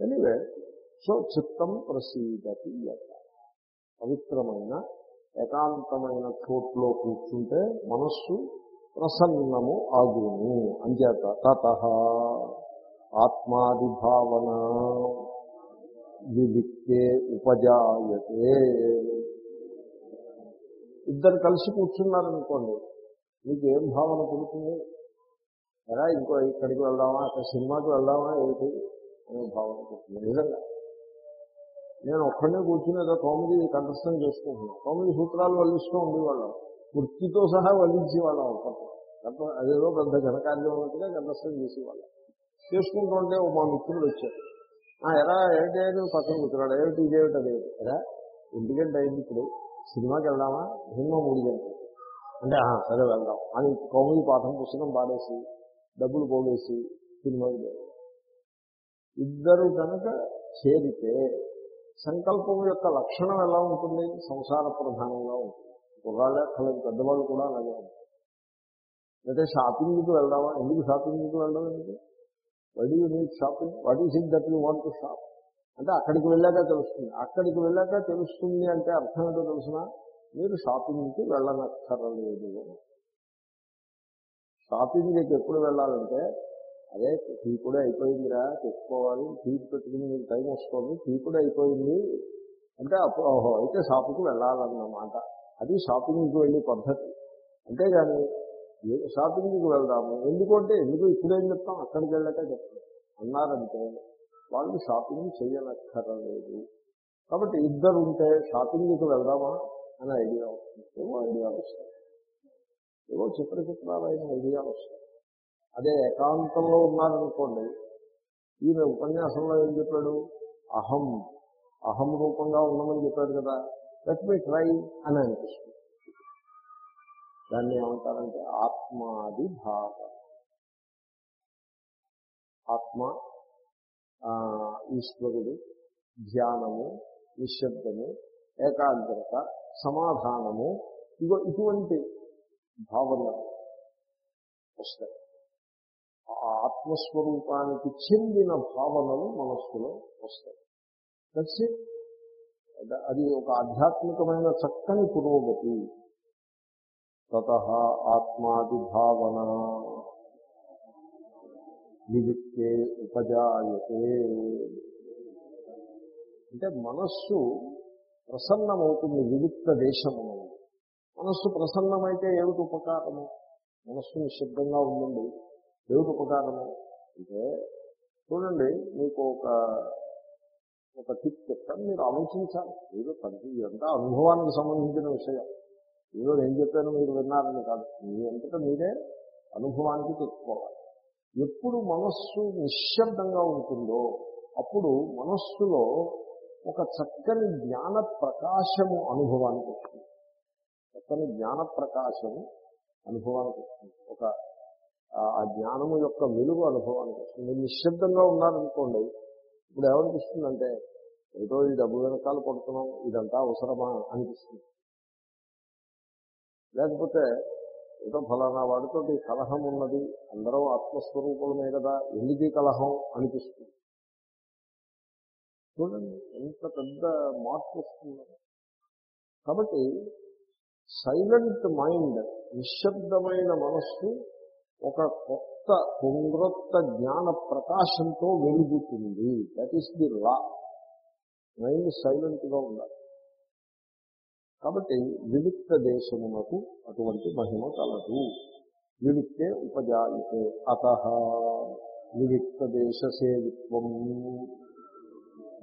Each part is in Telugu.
ఎనివే సో చిత్తం ప్రసీదతి పవిత్రమైన ఏకాంతమైన చోట్లో కూర్చుంటే మనస్సు ప్రసన్నము ఆగును అంచేత తత ఆత్మాదిభావన వివిక్తే ఉపజాయతే ఇద్దరు కలిసి కూర్చున్నారనుకోండి మీకు ఏం భావన పుడుతుంది? ఎలా ఇంకో ఇక్కడికి వెళ్దామా? అక్కడ సినిమాకి వెళ్దామా? ఏంటి? అనే భావన పుట్టింది. నిజంగా. నేను ఒక్కడే కూర్చుని ఏదో కామెడీ కంఠస్థం చేసుకుంటున్నాను. కామెడీ సూత్రాలు వల్లిస్తూ ఉండేవాళ్ళం. వృత్తితో సహా వల్లించేవాళ్ళం ఒకప్పుడు అప్పుడు అదేదో పెద్ద ఘనకార్యం ఉన్నట్టుగా కంఠస్థం చేసేవాళ్ళం. చేసుకుంటుంటే మా మిత్రుడు వచ్చారు "ఆ, ఎరా ఏంటి అని పక్కన కూర్చున్నాడు. ఏమిటి ఇదేమిటి అదే ఎరా ఒంటి గంట అయింది ఇప్పుడు. సినిమాకి వెళ్దామా? సినిమా మూడు గంటలు. అంటే సరే వెళ్దాం. అని కౌముది పాఠం పుస్తకం పాడేసి డబ్బులు పోగేసి సినిమాకి వెళ్ళాం. ఇద్దరు కనుక చేరితే సంకల్పం యొక్క లక్షణం ఎలా ఉంటుంది? సంసార ప్రధానంగా ఉంటుంది. కుర్రాళ్ళే అక్కర్లేదు పెద్దవాళ్ళు కూడా అలాగే ఉంటారు. అయితే షాపింగ్కి వెళ్దామా? ఎందుకు షాపింగ్కి వెళ్దాం ఎందుకు? Why do shopping what is it that you want to shop అంటే అక్కడికి వెళ్ళాక తెలుస్తుంది. అక్కడికి వెళ్ళాక తెలుస్తుంది అంటే అర్థం ఏంటో తెలిసిన? మీరు షాపింగ్కి వెళ్ళనక్కర్లేదు. షాపింగ్కి ఎప్పుడు వెళ్ళాలంటే అదే టీ కూడా అయిపోయిందిరా తెచ్చుకోవాలి టీ పెట్టుకుని మీకు టైం వస్తుంది టీ కూడా అయిపోయింది. అంటే అప్పుడు ఓహో అయితే షాపింగ్కి వెళ్ళాలన్నమాట. అది షాపింగ్కి వెళ్ళే పద్ధతి. అంతేగాని షాపింగ్కి వెళ్దాము? ఎందుకంటే ఎందుకు ఇప్పుడేం చెప్తాం అక్కడికి వెళ్ళాక చెప్తాం. అన్నారంటే వాళ్ళు షాపింగ్ చేయనక్కర్లేదు. కాబట్టి ఇద్దరు ఉంటే షాపింగ్కి వెళ్దామా అనే ఐడియా వస్తుంది. ఏమో ఐడియా వస్తుంది ఏవో చిత్ర చిత్రాలైన ఐడియా వస్తుంది అదే ఏకాంతంలో ఉన్నారనుకోండి ఈయన ఉపన్యాసంలో ఏం చెప్పాడు? అహం. అహం రూపంగా ఉన్నామని చెప్పాడు కదా. లెట్ మీ ట్రై అని అనిపిస్తుంది. దాన్ని ఏమంటారంటే ఆత్మాది భావ. ఆత్మ ఆ, ఈశ్వరుడు ధ్యానము నిశ్శబ్దము ఏకాగ్రత సమాధానము ఇగో ఇటువంటి భావనలు వస్తాయి. ఆ ఆత్మస్వరూపానికి చెందిన భావనలు మనస్సులో వస్తాయి. దట్స్ ఇట్ అది ఒక ఆధ్యాత్మికమైన చక్కని పురోగతి. తత ఆత్మాది భావన. నివిత్తే ఉపజాయతే. అంటే మనస్సు ప్రసన్నమవుతుంది వివిక్త దేశము మనస్సు ప్రసన్నమైతే ఏమిటి ఉపకారము? మనస్సు నిశ్శబ్దంగా ఉండండి దేవుడు ఉపకారము అంటే చూడండి మీకు ఒక ఒక టిప్ చెప్తాను. మీరు ఆలోచించాలి. ఏదో పది ఇదంతా అనుభవానికి సంబంధించిన విషయం. ఏదో నేను చెప్పాను మీరు విన్నారని కాదు. మీ అంతటా మీరే అనుభవానికి తెచ్చుకోవాలి. ఎప్పుడు మనస్సు నిశ్శబ్దంగా ఉంటుందో అప్పుడు మనస్సులో ఒక చక్కని జ్ఞాన ప్రకాశము అనుభవానికి వస్తుంది. చక్కని జ్ఞాన ప్రకాశము అనుభవానికి వస్తుంది. ఒక ఆ- జ్ఞానము యొక్క వెలుగు అనుభవానికి వస్తుంది. మీరు నిశ్శబ్దంగా ఉన్నారనుకోండి ఇప్పుడు ఏమనిపిస్తుందంటే ఏదో ఈ డబ్బు వెనకాల పడుతున్నాం ఇదంతా అవసరమా అనిపిస్తుంది. లేకపోతే ఏదో ఫలానా వాడితో ఈ కలహం ఉన్నది అందరూ ఆత్మస్వరూపులమే కదా ఎందుకు ఈ కలహం అనిపిస్తుంది? చూడండి ఎంత పెద్ద మార్పు వస్తుంది. కాబట్టి సైలెంట్ మైండ్ నిశ్శబ్దమైన మనస్సు ఒక కొత్త పొంగ్రొత్త జ్ఞాన ప్రకాశంతో వెలుగుతుంది. That is the law mind సైలెంట్గా ఉండాలి. కాబట్టి వివిక్త దేశమునకు అటువంటి మహిమ కలదు. వివిక్తే ఉపజాయితే అత. వివిక్త దేశ సేవిత్వం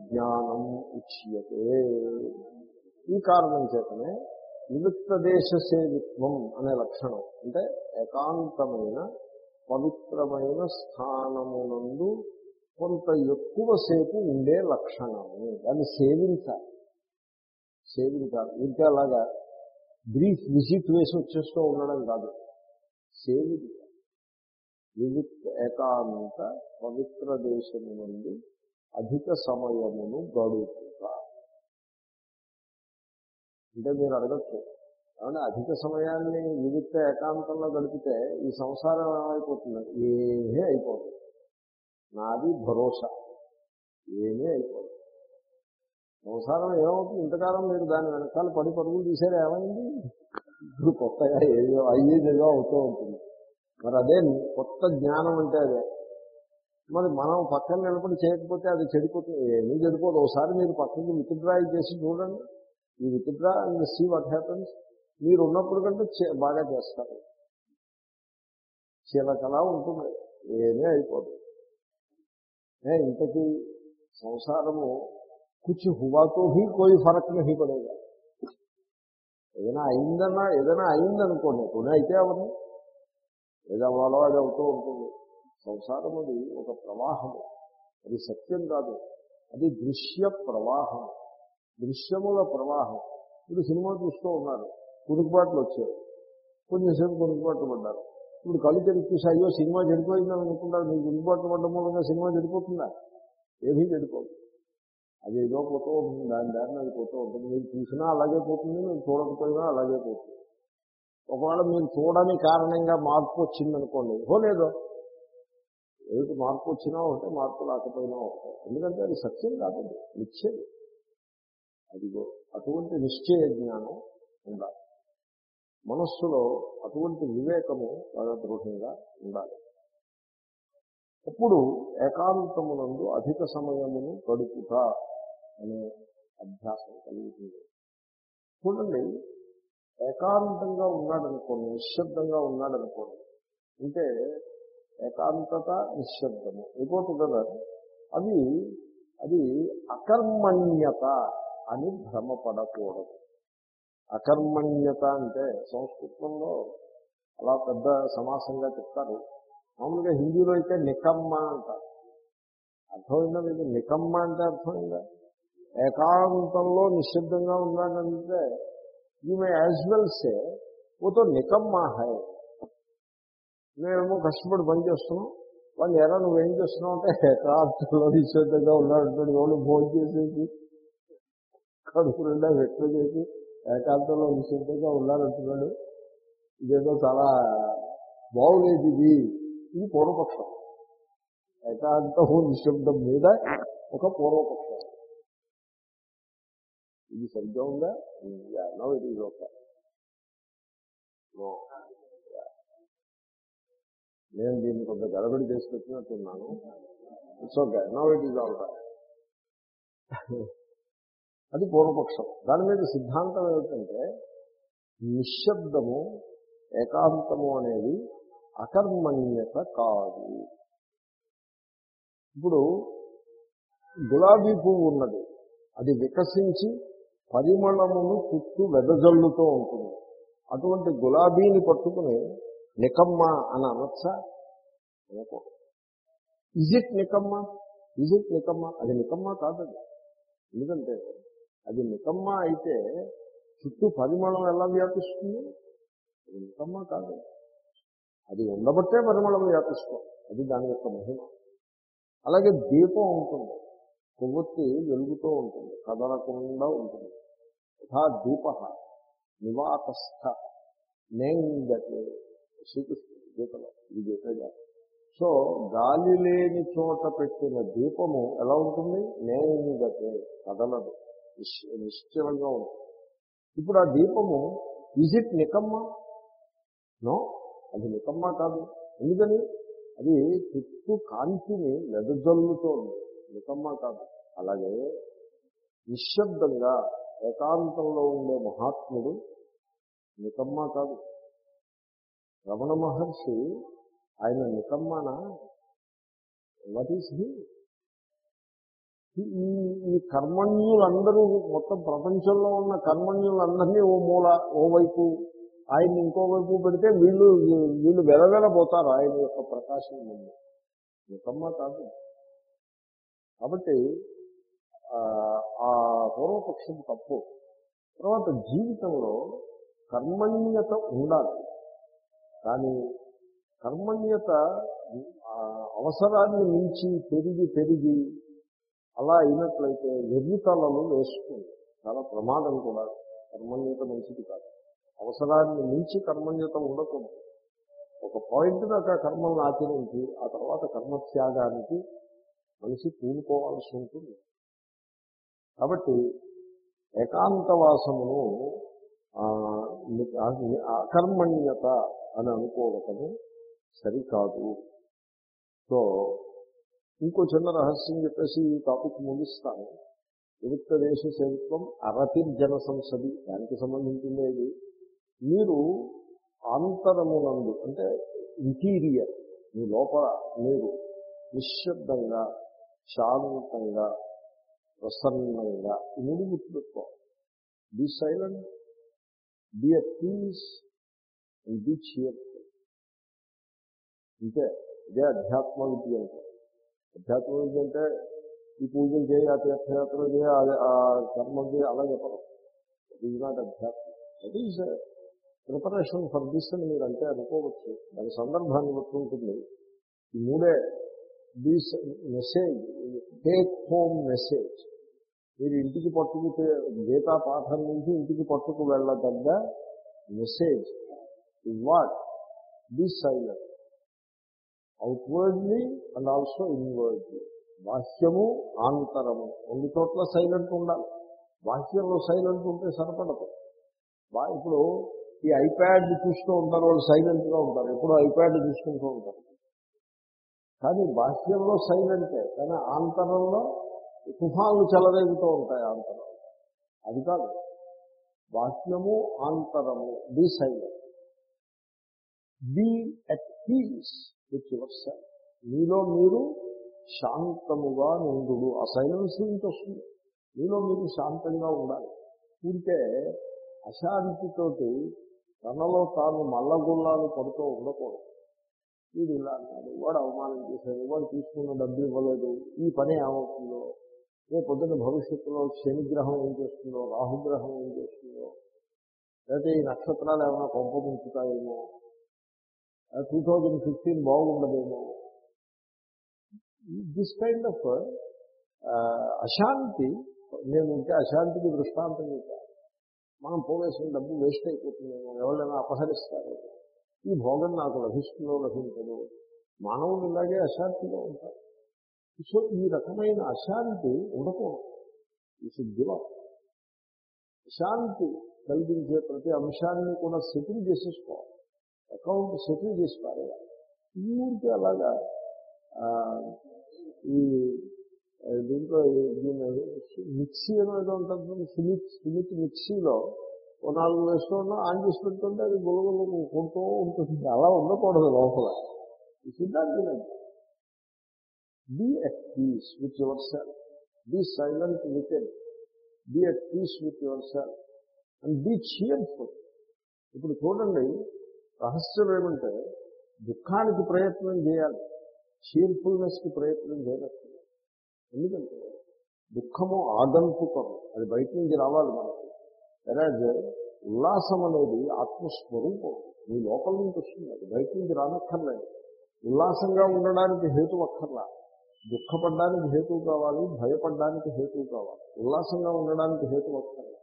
జ్ఞానం ఉచ్యతే. ఈ కారణం చేతనే వివిక్త దేశ సేవిత్వం అనే లక్షణం. అంటే ఏకాంతమైన పవిత్రమైన స్థానమునందు కొంత ఎక్కువసేపు ఉండే లక్షణము. దాన్ని సేవించాలి. సేవించాలి. ఇంకా అలాగా బ్రీఫ్ విజిట్ వేసి వచ్చేస్తూ ఉండడం కాదు. సేవించాలి. వివిత్ ఏకాంత పవిత్ర దేశము నుండి అధిక సమయమును గడుపుట అంటే మీరు అడగచ్చు. కాబట్టి అధిక సమయాన్ని నిమిత్త ఏకాంతంలో గడిపితే ఈ సంసారం ఏమైపోతుంది? ఏమీ అయిపోతుంది నాది భరోసా. ఏమీ అయిపోదు. సంసారం ఏమవుతుంది? ఇంతకాలం మీరు దాని వెనకాల పడి పరుగులు తీసారు ఏమైంది? ఇప్పుడు కొత్తగా ఏదో అయ్యేదేదో అవుతూ ఉంటుంది. మరి అదే కొత్త జ్ఞానం అంటే అదే. మరి మనం పక్కన నిలబడి చేయకపోతే అది చెడిపోతుంది. ఏమీ చెడిపోదు. ఒకసారి మీరు పక్కకి విత్డ్రా చేసి చూడండి. ఈ withdraw and see what happens. మీరు ఉన్నప్పుడు కంటే చే- బాగా చేస్తారు. చిలకలా ఉంటుంది. ఏమీ అయిపోదు. ఏ, ఇంతకీ సంసారము కుచి హువాతో హీ కోయి ఫరక్ నహీ పడేగా ఏదైనా అయిందన్నా ఏదైనా అయిందనుకోండి కొన్ని అయితే అవన్నీ. ఏదో అవ్వాలో అది అవుతూ ఉంటుంది. సంసారం అది ఒక ప్రవాహము. అది సత్యం కాదు. అది దృశ్య ప్రవాహం. దృశ్యముల ప్రవాహం. ఇప్పుడు సినిమా చూస్తూ ఉన్నారు. కురుకుబాట్లు వచ్చాయి. కొంచెంసేపు కురుకుబాట్లు పడ్డారు. ఇప్పుడు కళ్ళు తెరిచి చూసి అయ్యో సినిమా చెడిపోయిందని అనుకుంటారు. మీకు కురుకుబాట్లు పడ్డం మూలంగా సినిమా చెడిపోతుందా? ఏమీ చెడిపోదు. అది ఏదో పోతూ ఉంటుంది. దాని దారిని అది పోతూ ఉంటుంది. మీరు చూసినా అలాగే పోతుంది మీరు చూడకపోయినా అలాగే పోతుంది. ఒకవేళ మీరు చూడని కారణంగా మార్పు వచ్చిందనుకోండి హో లేదో. ఏమిటి మార్పు వచ్చినా ఒకటే మార్పు రాకపోయినా ఒకటే. ఎందుకంటే అది సత్యం కాదండి నిశ్చయం అదిగో అటువంటి నిశ్చయ జ్ఞానం ఉండాలి. మనస్సులో అటువంటి వివేకము బాగా దృఢంగా ఉండాలి. అప్పుడు ఏకాంతమునందు అధిక సమయమును గడుపుట అనే అభ్యాసం కలుగుతుంది. చూడండి ఏకాంతంగా ఉన్నాడనుకోండి నిశ్శబ్దంగా ఉన్నాడనుకోండి అంటే ఏకాంతత నిశ్శబ్దము. అయిపోతుంది కదా? అది అది అకర్మణ్యత అని భ్రమపడకూడదు. అకర్మణ్యత అంటే సంస్కృతంలో అలా పెద్ద సమాసంగా చెప్తారు. మామూలుగా హిందీలో అయితే నికమ్మ అంటారు అర్థమైందా మీకు? నికమ్మ అంటే అర్థమైందా? ఏకాంతంలో నిశ్శబ్దంగా ఉన్నాడంటే ఈమె యాజ్ వెల్ సే ఓతో నికమ్మా హై. మేమేమో కష్టపడి పని చేస్తున్నాం. వాళ్ళు ఎలా నువ్వేం చేస్తున్నావు? అంటే ఏకాంతంలో నిశ్శబ్దంగా ఉన్నాడు వాళ్ళు భోజనం చేసేసి కడుపు నిండా వ్యక్తం చేసి ఏకాంతంలో నిశ్శబ్దంగా ఉండాలంటున్నాడు ఇదేదో చాలా బాగులేదు ఇది. ఇది పూర్వపక్షం. ఏకాంతము నిశ్శబ్దం మీద ఒక పూర్వపక్షం. ఇది సరిగ్గా ఉందా? No it is okay. నేను దీన్ని కొంత గడబడి చేసి పెట్టినట్టున్నాను it's okay. No it is all అది పూర్వపక్షం. దాని మీద సిద్ధాంతం ఏమిటంటే నిశ్శబ్దము ఏకాంతము అనేది అకర్మణ్యత కాదు. ఇప్పుడు గులాబీ పువ్వు ఉన్నది. అది వికసించి పరిమళమును చుట్టూ వెదజల్లుతూ ఉంటుంది. అటువంటి గులాబీని పట్టుకుని నికమ్మ అని అనొచ్చా? అనుకో. ఇజిట్ నికమ్మ? ఇజిట్ నికమ్మ? అది నికమ్మ కాదు ఎందుకంటే అది నికమ్మ అయితే చుట్టూ పరిమళం ఎలా వ్యాపిస్తుంది? అది నికమ్మ కాదు. అది ఉండబట్టే పరిమళం వ్యాపిస్తుంది. అది దాని యొక్క మహిమ. అలాగే దీపం ఉంటుంది. కొవ్వొత్తి వెలుగుతూ ఉంటుంది. కదలకుండా ఉంటుంది. యథా దీప నివాతస్థ నేంగతే శ్రీకృష్ణుడు గీతలో ఇది గీతగా సో గాలి లేని చోట పెట్టిన దీపము ఎలా ఉంటుంది? నేంగతే కదలదు. నిశ్చలంగా ఉంటుంది ఇప్పుడు ఆ దీపము ఈజ్ ఇట్ నికమ్మ నో అది నికమ్మ కాదు. ఎందుకని? అది చుట్టూ కాంతిని వెదజల్లుతో ఉంది. నికమ్మ కాదు. అలాగే నిశ్శబ్దంగా ఏకాంతంలో ఉండే మహాత్ముడు నికమ్మ కాదు. రమణ మహర్షి ఆయన నికమ్మన వాట్ ఈస్ హీ ఈ ఈ కర్మణ్యులందరూ మొత్తం ప్రపంచంలో ఉన్న కర్మణ్యులందరినీ ఓ మూల ఓవైపు వైపు ఆయన ఇంకోవైపు పెడితే వీళ్ళు వీళ్ళు వెలవెలబోతారు ఆయన యొక్క ప్రకాశం ముందు. నికమ్మ కాదు? కాబట్టి ఆ, పూర్వపక్షం తప్పు. తర్వాత జీవితంలో కర్మణ్యత ఉండాలి. కానీ కర్మణ్యత అవసరాన్ని మించి పెరిగి పెరిగి అలా అయినట్లయితే వెర్రితలను వేస్తుంది చాలా ప్రమాదం కూడా కర్మణ్యత మంచిది కాదు. అవసరాన్ని మించి కర్మణ్యత ఉండకూడదు. ఒక పాయింట్ దాకా కర్మలను ఆచరించి ఆ తర్వాత కర్మత్యాగానికి మనిషి పూనుకోవాల్సి ఉంటుంది. కాబట్టి ఏకాంతవాసమును అకర్మణ్యత అని అనుకోవటము సరికాదు. సో ఇంకో చిన్న రహస్యం చెప్పేసి ఈ టాపిక్ ముగిస్తాను. వివిక్త దేశ సేవిత్వం అరతిర్జన సంసది దానికి సంబంధించింది ఇది మీరు ఆంతరమునందు అంటే ఇంటీరియర్ మీ లోపల మీరు నిశ్శబ్దంగా శాంతంగా ప్రసన్నంగా ఈ మూడు be silent be at peace and be cheerful అంటే ఇదే అధ్యాత్మ విద్య అంటే. అధ్యాత్మ విద్య అంటే ఈ పూజలు చేయి ఆ తీర్థయాత్రలు చేయి ఆ- ఆ కర్మలు చేయి అలా చెప్పడం it is not అధ్యాత్మం. That is preparation for this అని మీరు అంటే అనుకోవచ్చు. దాని సందర్భాన్ని బట్టి ఉంటుంది. ఈ మూడే this message take home message మీరు ఇంటికి పట్టుకు గీతా పాఠం నుంచి ఇంటికి పట్టుకు వెళ్ళదగ్గ message what this silent outwardly and also inwardly బాహ్యము ఆంతరము రెండు చోట్ల సైలెంట్ ఉండాలి. బాహ్యంలో సైలెంట్ ఉంటే సరిపడదు. బా ఇప్పుడు ఈ ఐప్యాడ్ చూస్తూ ఉంటారు వాళ్ళు సైలెంట్గా ఉంటారు. ఎప్పుడూ ఐప్యాడ్ చూసుకుంటూ ఉంటారు. కానీ బాహ్యంలో సైలెంటే కానీ ఆంతరంలో తుఫాన్లు చెలరేగుతూ ఉంటాయి ఆంతరం అది కాదు. బాహ్యము ఆంతరము be silent be at peace with yourself మీలో మీరు శాంతముగా నుండు ఆ సైలెన్స్ నుంచి వస్తుంది. మీలో మీరు శాంతంగా ఉండాలి. ఉంటే అశాంతితోటి తనలో తాను మల్లగుల్లాలు పడుతూ ఉండకూడదు. వీడు ఇలా అన్నాడు వాడు అవమానం చేశాడు. వాడు తీసుకున్న డబ్బు ఇవ్వలేదు. ఈ పని ఏమవుతుందో? రేపు పొద్దున్న భవిష్యత్తులో శనిగ్రహం ఏం చేస్తుందో? రాహుగ్రహం ఏం చేస్తుందో? లేకపోతే ఈ నక్షత్రాలు ఏమైనా కొంప ముంచుతాయేమో? టూ థౌజండ్ ఫిఫ్టీన్ బాగుండదేమో. దిస్ కైండ్ ఆఫ్ అశాంతి నేను ఇంకా అశాంతికి దృష్టాంతం చెప్పాను మనం పోవేసిన డబ్బు వేస్ట్ అయిపోతుందేమో ఎవరైనా అపహరిస్తారు. ఈ భోగం నాకు లభిస్తుందో లభించదు మానవులు ఇలాగే అశాంతిగా ఉంటారు. సో ఈ రకమైన అశాంతి ఉండకూడదు. ఈ శుద్ధిలో శాంతి కలిగించే ప్రతి అంశాన్ని కూడా సెటిల్ చేసేసుకోవాలి. అకౌంట్ సెటిల్ చేసి పారేయాలి ఊరికి అలాగా ఆ, ఈ ఆ, దీంట్లో ఈ- దీన్ని మిక్సీ అనేది ఉంటుంది సుమిత్ సుమిత్ మిక్సీలో ఓ నాలుగు వేసుకున్నా ఆన్ చేసి పెడుతుంటే అది గులగులు కొడుతూ ఉంటుంది అలా ఉండకూడదు లోపల సిద్ధాంతం be at peace with yourself be silent with it be at peace with yourself and be cheerful ఇప్పుడు చూడండి రహస్యం ఏమంటే దుఃఖానికి ప్రయత్నం చేయాలి. చీర్ఫుల్నెస్కి ప్రయత్నం చేయనట్టు ఎందుకంటే దుఃఖము ఆగంతుకం అది బయట నుంచి రావాలి మనకి. వెరాజ్ ఉల్లాసం అనేది ఆత్మస్వరూపం. మీ లోపల నుంచి వస్తుంది. అది బయట నుంచి రానక్కర్లేదు. ఉల్లాసంగా ఉండడానికి హేతు అక్కర్లా. దుఃఖపడడానికి హేతువు కావాలి భయపడడానికి హేతువు కావాలి. ఉల్లాసంగా ఉండడానికి హేతు అక్కర్లా.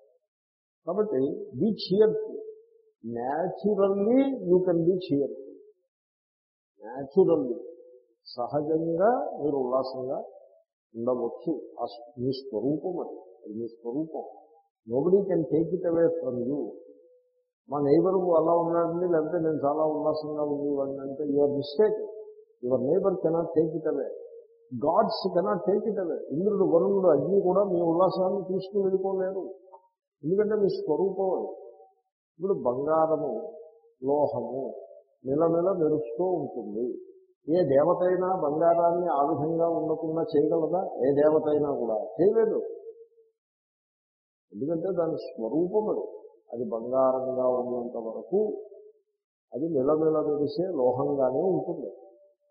కాబట్టి be cheerful naturally you can be cheerful naturally సహజంగా మీరు ఉల్లాసంగా ఉండవచ్చు. ఆ మీ స్వరూపం అది. అది మీ స్వరూపం. Nobody can take it away from you మా నైబర్ అలా ఉన్నాడండి లేకపోతే నేను చాలా ఉల్లాసంగా ఉండేవాడిని అంటే your mistake your neighbour cannot take it away gods cannot take it away ఇంద్రుడు వరుణుడు అగ్ని కూడా మీ ఉల్లాసాన్ని తీసుకుని వెళ్ళిపోలేరు ఎందుకంటే మీ స్వరూపం అది. ఇప్పుడు బంగారము లోహము నిలనిల మెరుస్తూ ఉంటుంది. ఏ దేవత అయినా బంగారాన్ని ఆ విధంగా ఉండకుండా చేయగలదా? ఏ దేవత అయినా కూడా చేయలేదు. ఎందుకంటే దాని స్వరూపము అది. అది బంగారంగా ఉన్నంత వరకు అది నిలనిల మెరిసే లోహంగానే ఉంటుంది.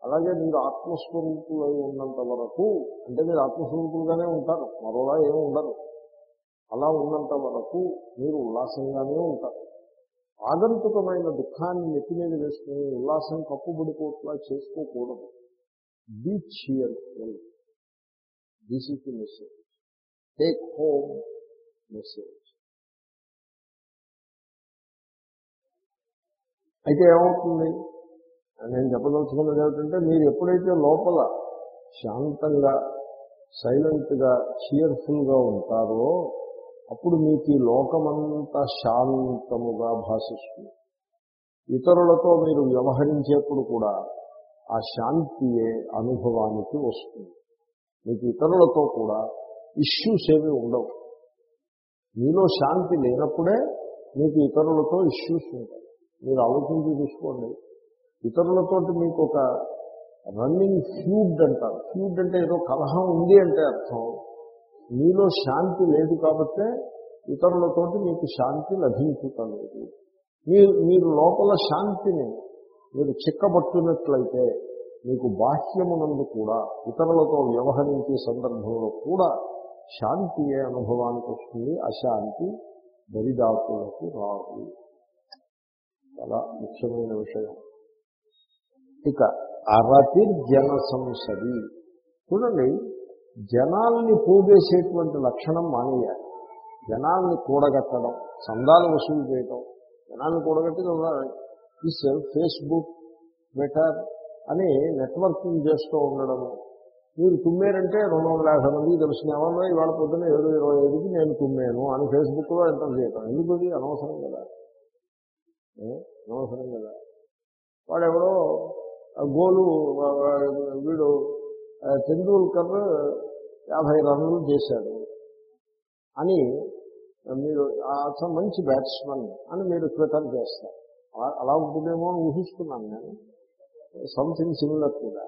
అలాగే మీరు ఆత్మస్వరూపులై ఉన్నంత వరకు అంటే మీరు ఆత్మస్వరూపులుగానే ఉంటారు మరోలా ఏమి ఉండరు. అలా ఉన్నంత వరకు మీరు ఉల్లాసంగానే ఉంటారు. ఆగంతుకమైన దుఃఖాన్ని నెత్తి మీద వేసుకుని ఉల్లాసం కప్పుబడిపోట్లా చేసుకోకూడదు. Be cheerful this is the message take home message అయితే ఏమవుతుంది? నేను చెప్పదలుచుకున్నది ఏమిటంటే మీరు ఎప్పుడైతే లోపల శాంతంగా సైలెంట్గా చీర్ఫుల్గా ఉంటారో అప్పుడు మీకు ఈ లోకమంతా శాంతముగా భాషిస్తుంది. ఇతరులతో మీరు వ్యవహరించేప్పుడు కూడా ఆ శాంతియే అనుభవానికి వస్తుంది. మీకు ఇతరులతో కూడా ఇష్యూస్ ఏమి ఉండవు. మీలో శాంతి లేనప్పుడే మీకు ఇతరులతో ఇష్యూస్ ఉంటాయి. మీరు ఆలోచించి చూసుకోండి. ఇతరులతో మీకు ఒక రన్నింగ్ ఫ్యూడ్ అంటారు. ఫ్యూడ్ అంటే ఏదో కలహం ఉంది అంటే అర్థం. మీలో శాంతి లేదు కాబట్టే ఇతరులతోటి మీకు శాంతి లభించుతలేదు మీరు మీరు లోపల శాంతిని మీరు చిక్కబట్టినట్లయితే మీకు బాహ్యమునందు కూడా ఇతరులతో వ్యవహరించే సందర్భంలో కూడా శాంతియే అనుభవానికి వస్తుంది అశాంతి దరిదాపులకు రాదు. చాలా ముఖ్యమైన విషయం. ఇక అరతి జన సంసది చూడండి జనాల్ని పోగేసేటువంటి లక్షణం మానేయాలి. జనాల్ని కూడగట్టడం సందాలు వసూలు చేయటం జనాల్ని కూడగట్టి ఇస్ ఫేస్బుక్ ట్విట్టర్ అని నెట్వర్కింగ్ చేస్తూ ఉండడము. మీరు తుమ్మారంటే రెండు వందల యాభై మందికి తెలిసిన ఎవరో ఇవాళ పొద్దున్న ఏడు ఇరవై ఐదుకి నేను తుమ్మాను అని ఫేస్బుక్లో ఎంటర్ చేయటం. ఎందుకు అది? అనవసరం కదా. అనవసరం కదా. వాడెవడో గోలు వీడు టెండూల్కర్ యాభై రన్నులు చేశాడు అని మీరు అసలు మంచి బ్యాట్స్మెన్ అని మీరు ట్విటర్ చేస్తారు. అలా- అలా ఉంటుందేమో అని ఊహిస్తున్నాను నేను. సంథింగ్ సిమిలర్ కూడా.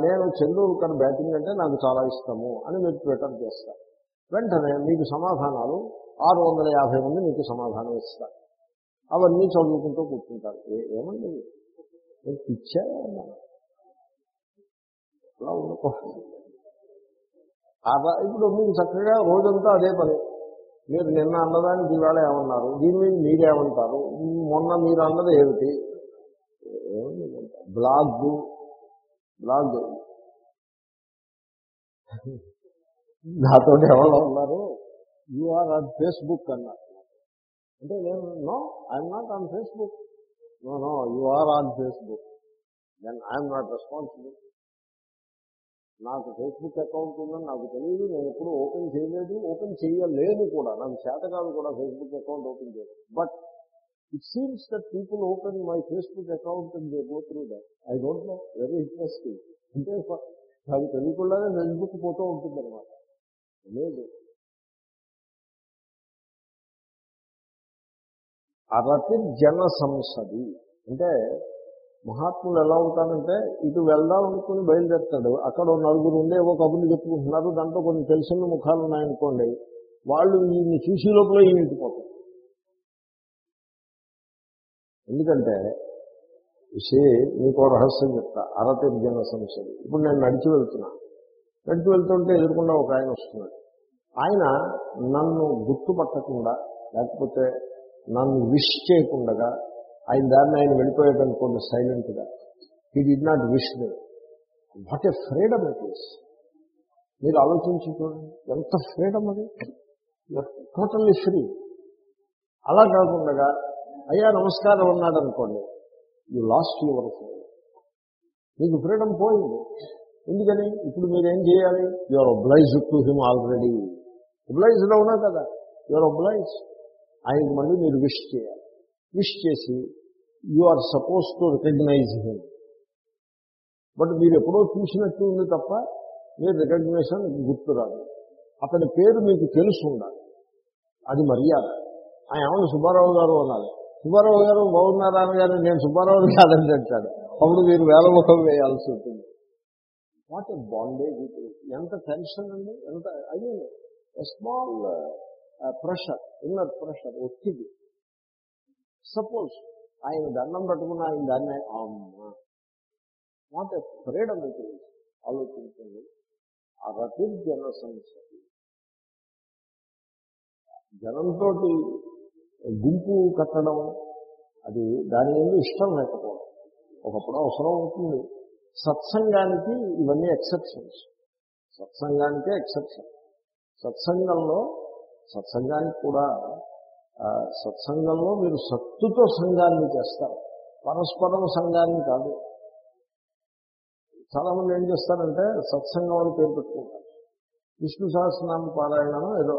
నేను చంద్రూల్కర్ బ్యాటింగ్ అంటే నాకు చాలా ఇష్టము అని మీరు ట్విటర్ చేస్తారు. వెంటనే మీకు సమాధానాలు ఆరు వందల యాభై మంది మీకు సమాధానం ఇస్తారు. అవన్నీ చదువుకుంటూ కూర్చుంటారు. ఏమండి? మీరు పిచ్చా? అలా ఉండకూడదు. ఇప్పుడు మీకు చక్కగా రోజంతా అదే పని. మీరు నిన్న అన్నదానికి ఈవేళ ఏమన్నారు? దీని మీద మీరేమంటారు? మొన్న మీరు అన్నది ఏమిటి? బ్లాగ్. బ్లాగ్. నాతో ఎవరో ఉన్నారు. యు ఆర్ ఆన్ ఫేస్బుక్ అన్నారు. అంటే నేను no I'm not on Facebook no no you are on Facebook then I'm not responsible నాకు ఫేస్బుక్ అకౌంట్ ఉందని నాకు తెలియదు నేను ఎప్పుడు ఓపెన్ చేయలేదు ఓపెన్ చేయలేదు కూడా. నాకు చేతకాదు కూడా ఫేస్బుక్ అకౌంట్ ఓపెన్ చేయలేదు but it seems that people open my Facebook account and they go through that I don't know very interesting అంటే నాకు తెలియకుండానే ఫేస్బుక్ పోతూ ఉంటుంది అనమాట లేదు. అరతి జన సంసది. అంటే మహాత్ములు ఎలా ఉంటారంటే ఇటు వెళ్దాం అనుకుని బయలుదేరుతాడు. అక్కడ నలుగురు ఉండే ఒక కబుర్లు చెప్పుకుంటున్నారు. దాంట్లో కొన్ని తెలిసిన ముఖాలు ఉన్నాయనుకోండి వాళ్ళు ఈయన్ని చూసి లోపల ఈయన ఇంటిపోతారు ఎందుకంటే సే మీకు రహస్యం చెప్తా. అరతి జన సంసది ఇప్పుడు నేను నడిచి వెళ్తున్నా. నడిచి వెళ్తుంటే ఎదుర్కొన్న ఒక ఆయన వస్తున్నాడు. ఆయన నన్ను గుర్తుపట్టకుండా లేకపోతే నన్ను విష్ చేయకుండా ఆయన దాన్ని ఆయన వెళ్ళిపోయాడు అనుకోండి సైలెంట్గా. He did not wish they what a freedom it is మీరు ఆలోచించి చూడండి. ఎంత ఫ్రీడమ్ అది. టోటల్లీ ఫ్రీ అలా కాకుండా అయ్యా నమస్కారం అన్నాడు అనుకోండి. యూ లాస్ట్ యువర్ ఫ్రీడమ్ మీకు ఫ్రీడమ్ పోయింది. ఎందుకని? ఇప్పుడు మీరేం చేయాలి? You're oblige to him already ఒబ్లైజ్లో ఉన్నా కదా? యువర్ ఒబ్లైజ్ ఆయనకి మళ్ళీ మీరు విష్ చేయాలి. విష్ చేసి you are suppose to recognise him but మీరు ఎప్పుడో చూసినట్టు ఉంది తప్ప మీరు రికగ్నేషన్ గుర్తురాదు అతని పేరు మీకు తెలుసు ఉండాలి. అది మర్యాద. ఆయన ఏమన్నా సుబ్బారావు గారు అన్నారు. సుబ్బారావు గారు బాగున్నారా అని గారు నేను సుబ్బారావు కాదని అంటాడు. అప్పుడు మీరు వేలముఖం వేయాల్సి ఉంటుంది. వాట్ ఎ బాండేజ్ ఎంత టెన్షన్ అండి ఎంత I mean small pressure inner pressure ఒత్తిడి. సపోజ్ ఆయన దండం పెట్టుకున్న ఆయన దాన్ని అమ్మ! వాట్ ఎ ఫ్రీడమ్ ఇట్ ఆలోచించండి. ఆ రతి జన సంస్థ జనంతో గుంపు కట్టడం అది దాని ఏమి ఇష్టం లేకపోవడం. ఒకప్పుడు అవసరం అవుతుంది. సత్సంగానికి ఇవన్నీ ఎక్సెప్షన్స్ సత్సంగానికే ఎక్సెప్షన్ సత్సంగంలో సత్సంగానికి కూడా సత్సంగంలో మీరు సత్తుతో సంఘాన్ని చేస్తారు. పరస్పరం సంఘాన్ని కాదు. చాలా మంది ఏం చేస్తారంటే సత్సంగం అని పేరు పెట్టుకుంటారు. విష్ణు సహస్రనామ పారాయణం ఏదో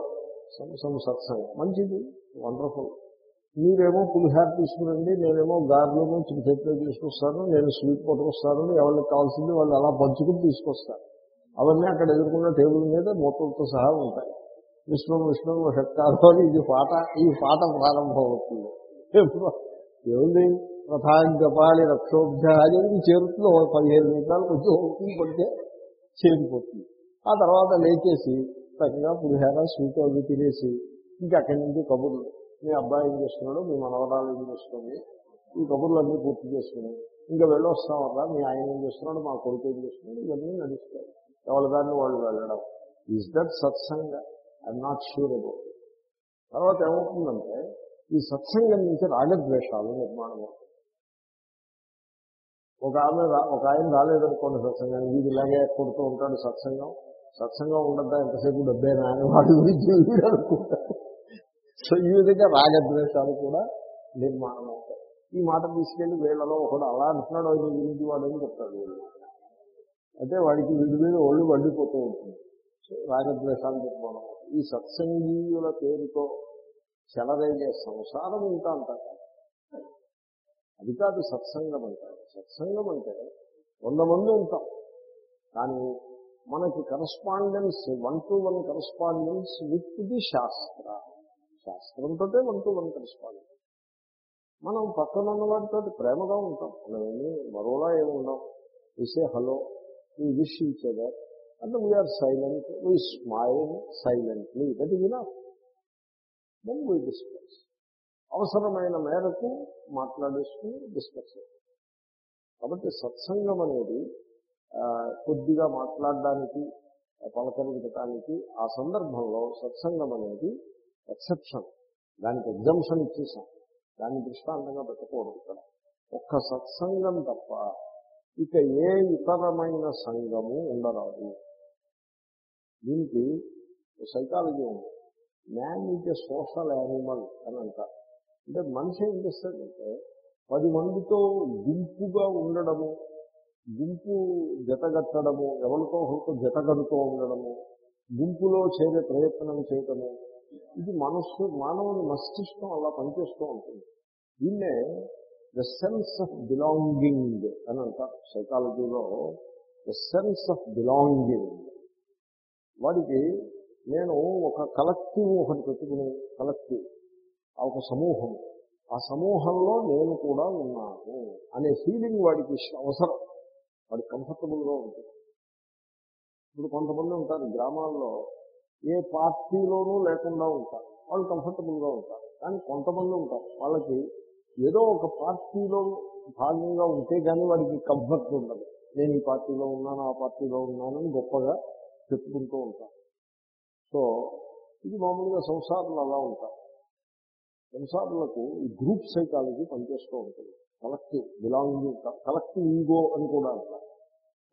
సం సత్సంగం. మంచిది. వండర్ఫుల్. మీరేమో పులిహార తీసుకురండి నేనేమో గారెలను చేతిలో తీసుకొస్తాను నేను స్వీట్ పట్టుకొస్తాను ఎవరికి కావాల్సింది వాళ్ళు అలా పంచుకుని తీసుకొస్తారు. అవన్నీ అక్కడ ఎదుర్కొన్న టేబుల్ మీద మూతలతో సహా ఉంటాయి. విష్ణు విష్ణు షట్కాలు ఇది పాట ఈ పాట ప్రారంభం అవుతుంది ఎప్పుడు ఏముంది రథాంగపాలి రక్షోభ్యాజనికి చేరుతుంది. ఒక పదిహేను నిమిషాలు కొంచెం ఓపిక పడితే చేరిపోతుంది. ఆ తర్వాత లేచేసి చక్కగా పులిహేర స్వీట్ అవి తినేసి ఇంకా అక్కడి నుంచి కబుర్లు. మీ అబ్బాయి ఏం చేస్తున్నాడు? మీ మనవరాలు ఏం చేస్తుంది ఈ కబుర్లన్నీ పూర్తి చేసుకుని ఇంకా వెళ్ళొస్తామరా మీ ఆయన ఏం చేస్తున్నాడు? మా కొడుకు ఏం చేస్తున్నాడు? ఇవన్నీ నడుస్తాయి. ఎవరి దాన్ని వాళ్ళు వెళ్ళడం. ఈజ్ దట్ సత్సంగా ఐఎమ్ నాట్ ష్యూర్ అబౌట్ తర్వాత ఏమవుతుందంటే ఈ సత్సంగం నుంచి రాగద్వేషాలు నిర్మాణం ఒక ఆమె ఒక ఆయన రాలేదనుకోండి సత్సంగానికి వీడు ఇలాగే కొడుతూ ఉంటాడు సత్సంగం. సత్సంగం ఉండద్దా? ఎంతసేపు డబ్బేనా అని వాడి గురించి వీడు అనుకుంటాడు. సో ఈ విధంగా రాగద్వేషాలు కూడా నిర్మాణం అవుతాయి. ఈ మాట తీసుకెళ్ళి వీళ్ళలో ఒకడు అలా అంటున్నాడు ఆయన గురించి వాడు అని చెప్తాడు అయితే వాడికి వీడి మీద ఒళ్ళు వండిపోతూ ఉంటుంది. సో రాగద్వేషాలు నిర్మాణం ఈ సత్సంగీయుల పేరుతో చెలరేగే సంసారం ఉంటా అంటారు. అది కాదు సత్సంగం అంటారు. సత్సంగం అంటే వంద మంది ఉంటాం. కానీ మనకి correspondence one to one correspondence with the shastra. శాస్త్రంతో one to one correspondence. మనం పక్కన ఉన్న వాటితో ప్రేమగా ఉంటాం. మనం ఏమి మరోలా ఏమి ఉండం విసే హలో ఈ wish each and we are silent we smile silently that is enough then we discuss అవసరమైన మేరకు మాట్లాడేసుకుని డిస్కస్ కాబట్టి సత్సంగం అనేది కొద్దిగా మాట్లాడడానికి పలకరించడానికి ఆ సందర్భంలో సత్సంగం అనేది ఎక్సెప్షన్ దానికి ఎగ్జంప్షన్ ఇచ్చేసాం. దాన్ని దృష్టాంతంగా పెట్టకూడదు ఇక్కడ. ఒక్క సత్సంగం తప్ప ఇక ఏ ఇతరమైన సంఘము ఉండరాదు. దీనికి సైకాలజీ ఉంది. Man is a social animal అని అంటారు. అంటే మనిషి ఏం చేస్తాడంటే పది మందితో గుంపుగా ఉండడము గుంపు జతగట్టడము ఎవరితో ఒకరితో జతగడుతూ ఉండడము గుంపులో చేరే ప్రయత్నం చేయటము ఇది మనస్సు మానవుని మస్తిష్కం అలా పనిచేస్తూ ఉంటుంది. దీన్నే ద సెన్స్ ఆఫ్ బిలాంగింగ్ అని అంటారు. సైకాలజీలో ద సెన్స్ ఆఫ్ బిలాంగింగ్. వాడికి నేను ఒక కలెక్టివ్ ఒకటి పెట్టుకుని కలెక్టివ్ ఆ ఒక సమూహం. ఆ సమూహంలో నేను కూడా ఉన్నాను అనే ఫీలింగ్ వాడికి అవసరం. వాడికి కంఫర్టబుల్గా ఉంటుంది ఇప్పుడు కొంతమంది ఉంటారు గ్రామాల్లో ఏ పార్టీలోనూ లేకుండా ఉంటారు. వాళ్ళు కంఫర్టబుల్గా ఉంటారు. కానీ కొంతమంది ఉంటారు. వాళ్ళకి ఏదో ఒక పార్టీలో భాగంగా ఉంటే కానీ వాడికి కంఫర్ట్ ఉండదు. నేను ఈ పార్టీలో ఉన్నాను ఆ పార్టీలో ఉన్నానని గొప్పగా చెప్పుకుంటూ ఉంటారు సో ఇది మామూలుగా సంసారంలో అలా ఉంటారు సంసారులకు ఈ గ్రూప్ సైకాలజీ పనిచేస్తూ ఉంటుంది. కలెక్టివ్ బిలాంగింగ్ కలెక్టివ్ ఈగో అని కూడా అంటారు.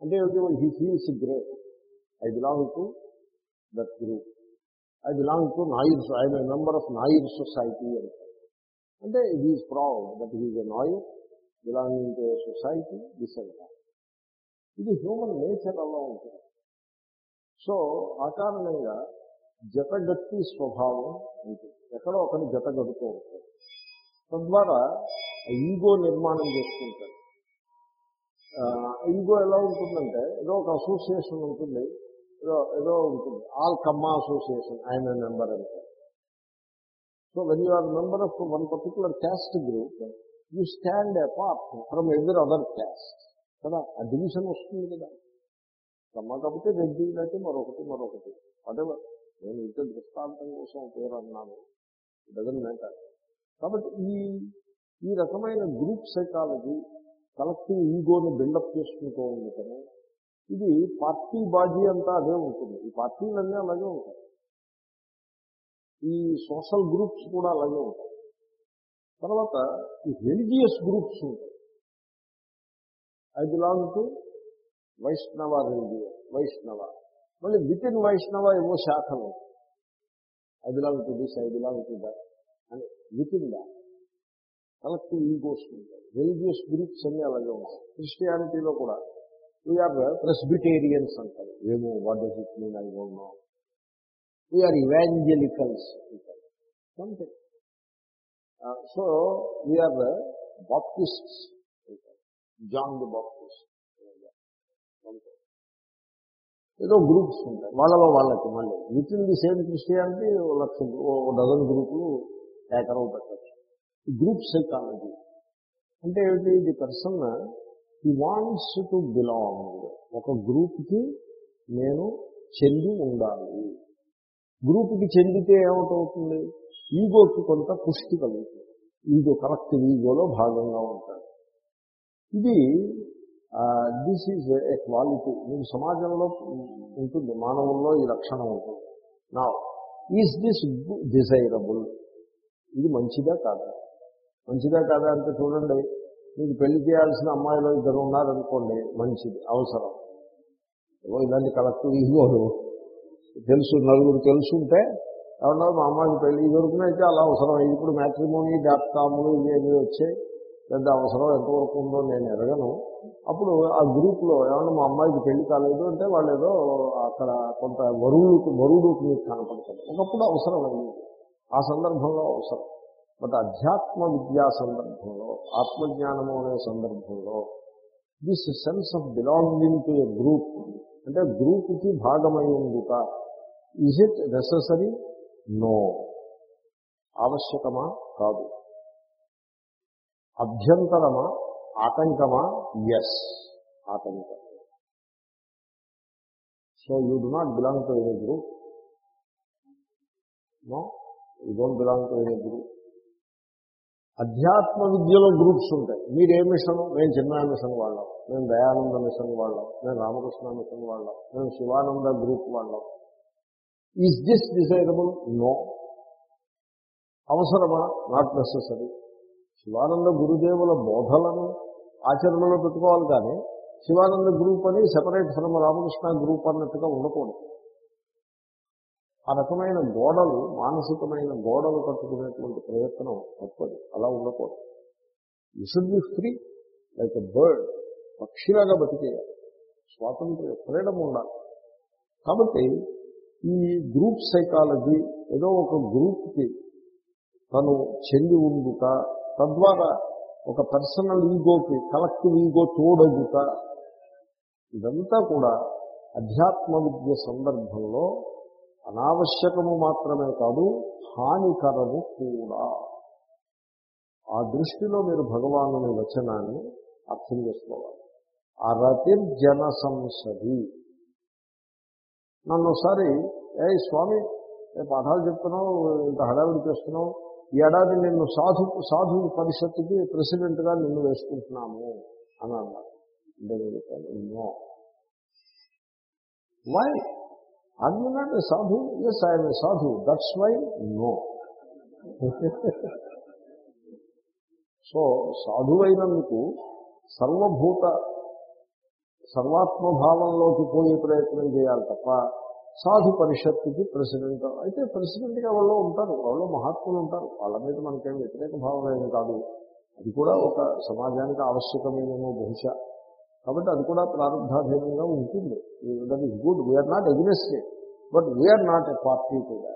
అంటే he feels great. I belong to that group. I belong to Nair I a member of Nair society అంటారు. అంటే he is proud that he's a Nair belonging to society this అంటారు ఇది హ్యూమన్ నేచర్ అలా ఉంటుంది. సో ఆ కారణంగా జతగట్టి స్వభావం ఉంటుంది ఎక్కడో ఒకటి జతగడుతూ ఉంటుంది. తద్వారా ఈగో నిర్మాణం చేసుకుంటాడు ఈగో ఎలా ఉంటుందంటే ఏదో ఒక అసోసియేషన్ ఉంటుంది. ఏదో ఏదో ఉంటుంది. ఆల్ కమ్మా అసోసియేషన్ ఆయన మెంబర్ అంటే so when you are member of one particular caste group you stand apart from every other caste కదా? ఆ డివిజన్ వస్తుంది కదా. కమ్మ కాబట్టి రెడ్డి లేకపోతే మరొకటి మరొకటి. అదేవర్ నేను ఇంత దృష్టాంతం కోసం పేరు అన్నాను డజన్ మ్యాటర్ కాబట్టి ఈ ఈ రకమైన గ్రూప్ సైకాలజీ కలెక్టివ్ ఈగోని బిల్డప్ చేసుకుంటూ ఉండటము ఇది పార్టీ బాజీ అంతా అదే ఉంటుంది. ఈ పార్టీలన్నీ అలాగే ఉంటాయి. ఈ సోషల్ గ్రూప్స్ కూడా అలాగే ఉంటాయి. తర్వాత ఈ రిలీజియస్ గ్రూప్స్ ఉంటాయి. I belong to Vaishnava religious Vaishnava. మళ్ళీ విత్ ఇన్ వైష్ణవ ఏవో శాఖలు. I belong to this I belong to that అని within that collective egos ఉంటాయి. రిలీజియస్ గ్రూప్స్ అన్నీ అలాగే ఉంటాయి. క్రిస్టియానిటీలో కూడా. వీఆర్ ప్రెస్బిటేరియన్స్ అంటారు. ఏమో what does it mean I don't know we are evangelicals something so we are baptist John the baptist ఏదో గ్రూప్స్ ఉంటాయి. వాళ్ళలో వాళ్ళకి మళ్ళీ. Within the same Christianity lakh dozen గ్రూపులు ఏకరవు పెట్టచ్చు గ్రూప్ సైకాలజీ అంటే ఏమిటి? ది పర్సన్ ఈ వాంట్స్ టు బిలాంగ్ ఒక గ్రూప్కి నేను చెంది ఉండాలి. గ్రూప్కి చెందితే ఏమిటవుతుంది ఈగోకి కొంత పుష్టి కలుగుతుంది. ఈగో కరెక్ట్ ఈగోలో భాగంగా ఉంటాడు ఇది దిస్ ఈజ్ ఏ క్వాలిటీ మీకు సమాజంలో ఉంటుంది మానవుల్లో ఈ లక్షణం ఉంటుంది. నా ఈజ్ దిస్ డిజైరబుల్ ఇది మంచిదా కాదా? మంచిదా కాదా అంటే చూడండి మీకు పెళ్ళి చేయాల్సిన అమ్మాయిలో ఇద్దరు ఉన్నారనుకోండి మంచిది అవసరం. ఏవో ఇలాంటి కలెక్టివ్ ఈగోలు. తెలుసు నలుగురు తెలుసుంటే ఎవరో మా అమ్మాయికి పెళ్ళి దొరికినైతే అలా అవసరం. ఇప్పుడు మ్యాట్రిమోనీ డాట్ కామ్లు ఇవేమి వచ్చాయి. పెద్ద అవసరం ఎంతవరకు ఉందో నేను ఎరగను. అప్పుడు ఆ గ్రూప్లో ఏమన్నా మా అమ్మాయికి పెళ్ళి కాలేదు అంటే వాళ్ళు ఏదో అక్కడ కొంత వరువులకు వరువులకు మీకు కనపడతారు. ఒకప్పుడు అవసరం అయింది ఆ సందర్భంలో అవసరం. బట్ అధ్యాత్మ విద్యా సందర్భంలో ఆత్మజ్ఞానము అనే సందర్భంలో this sense of belonging to a group అంటే గ్రూప్కి భాగమై ఉండుట ఈజ్ ఇట్ నెససరీ నో ఆవశ్యకమా? కాదు. అభ్యంతరమా ఆటంకమా? ఎస్ ఆటంకం. So you do not belong to any group no you don't belong to any group అధ్యాత్మ విద్యలో గ్రూప్స్ ఉంటాయి. మీరు ఏ మిషన్? మేము చిన్న మిషన్ వాళ్ళం. మేము దయానంద మిషన్ వాళ్ళం. మేము రామకృష్ణ మిషన్ వాళ్ళం. మేము శివానంద గ్రూప్ వాళ్ళం. ఈజ్ దిస్ డిసైడబుల్ నో అవసరమా? నాట్ నెససరీ శివానంద గురుదేవుల బోధలను ఆచరణలో పెట్టుకోవాలి కానీ శివానంద గ్రూప్ అని సెపరేట్ ఫ్రమ్ రామకృష్ణ గ్రూప్ అన్నట్టుగా ఉండకూడదు. ఆ రకమైన గోడలు మానసికమైన గోడలు కట్టుకునేటువంటి ప్రయత్నం తప్పదు. అలా ఉండకూడదు. You should be free like a bird పక్షిలాగా బతికేయాలి. స్వాతంత్ర్య ఫ్రీడమ్ ఉండాలి. కాబట్టి ఈ గ్రూప్ సైకాలజీ ఏదో ఒక గ్రూప్కి తను చెంది ఉండుట తద్వారా ఒక పర్సనల్ ఈగోకి కలెక్టివ్ ఈగో తోడగుట ఇదంతా కూడా అధ్యాత్మ విద్య సందర్భంలో అనావశ్యకము మాత్రమే కాదు హానికరము కూడా. ఆ దృష్టిలో మీరు భగవానుని వచనాన్ని అర్థం చేసుకోవాలి. అరతిర్జన సంసది నన్ను ఒకసారి ఏ స్వామి ఏ పాఠాలు చెప్తున్నావు? ఇంత హడావిడి చేస్తున్నావు? ఈ ఏడాది నిన్ను సాధు సాధు పరిషత్తుకి ప్రెసిడెంట్గా నిన్ను వేసుకుంటున్నాము అని అన్నారు. అంటే నేను చెప్పాను no why are not sadhu. Yes I'm sadhu. That's why no so సాధువైనందుకు సర్వభూత సర్వాత్మభావంలోకి పోయే ప్రయత్నం చేయాలి తప్ప సాధు పరిషత్తుకి ప్రెసిడెంట్. అయితే ప్రెసిడెంట్గా వాళ్ళు ఉంటారు వాళ్ళు మహాత్ములు ఉంటారు. వాళ్ళ మీద మనకేం వ్యతిరేక భావం ఏమి కాదు. అది కూడా ఒక సమాజానికి ఆవశ్యకమైనమో బహుశా. కాబట్టి అది కూడా ప్రారంభాధీనంగా ఉంటుంది. That is good we're not against but we're not a party కూడా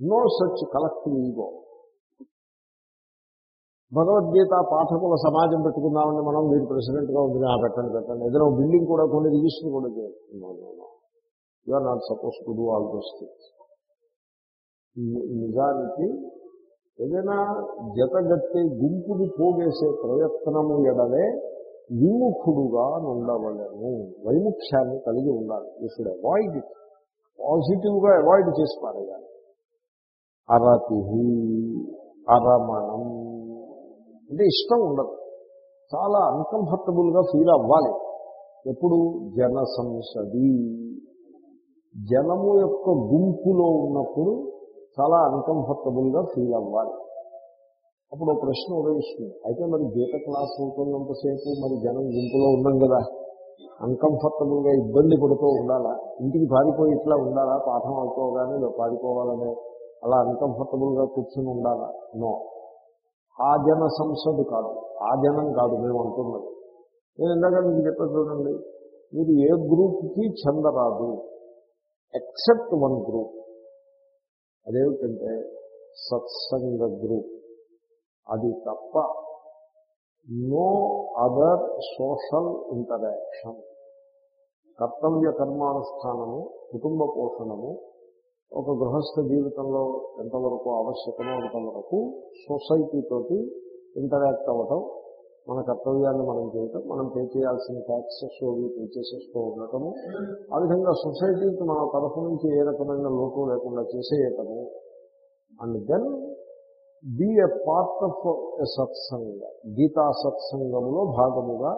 no such collective ego Bhagavad Gita పాఠకుల సమాజం పెట్టుకుందామని మనం మీరు ప్రెసిడెంట్గా ఉంది ఆ పెట్టండి పెట్టండి. ఏదైనా బిల్డింగ్ కూడా కొన్ని రిజిస్టర్ కూడా చేస్తున్నాను you are not suppose to do all those things నిజానికి ఏదైనా జతగట్టి గుంపుని పోగేసే ప్రయత్నము ఎడలే విముఖుడుగా ఉండవలను వైముఖ్యాన్ని కలిగి ఉండాలి. యూ షుడ్ అవాయిడ్ ఇట్ పాజిటివ్గా అవాయిడ్ చేసి పారేయాలి. అరతి అరమణం. అంటే ఇష్టం ఉండదు. చాలా అన్కంఫర్టబుల్గా ఫీల్ అవ్వాలి. ఎప్పుడు? జన సంసది జనము యొక్క గుంపులో ఉన్నప్పుడు చాలా అన్కంఫర్టబుల్గా ఫీల్ అవ్వాలి. అప్పుడు ఒక ప్రశ్న ఉదయిస్తుంది. అయితే మరి గీత క్లాస్ ఉంటున్నంతసేపు మరి జనం గుంపులో ఉన్నాం కదా? అన్కంఫర్టబుల్గా ఇబ్బంది పడుతూ ఉండాలా? ఇంటికి పారిపోయి ఇట్లా ఉండాలా? పాఠం అవుకోగానే పారిపోవాలనే అలా అన్కంఫర్టబుల్గా కూర్చుని ఉండాలా? నో ఆ జన సంసదు కాదు. ఆ జనం కాదు మేము అంటున్నది. నేను ఇందాక మీకు చెప్పాను చూడండి. మీరు ఏ గ్రూప్కి చెందరాదు. ఎక్సెప్ట్ వన్ గ్రూప్ అదేమిటంటే సత్సంగ గ్రూప్ అది తప్ప నో అదర్ సోషల్ ఇంటరాక్షన్ కర్తవ్య కర్మానుష్ఠానము కుటుంబ పోషణము ఒక గృహస్థ జీవితంలో ఎంతవరకు ఆవశ్యకమో అంతవరకు సొసైటీతోటి ఇంటరాక్ట్ అవ్వటం మన కర్తవ్యాన్ని మనం చేయటం మనం పే చేయాల్సిన ట్యాక్సెస్ అవి పే చేసేస్తూ ఉండటము ఆ విధంగా సొసైటీకి మన తరఫు నుంచి ఏ రకమైన లోటు లేకుండా చేసేయటము. And then be a part of a satsang Gita సత్సంగంలో భాగముగా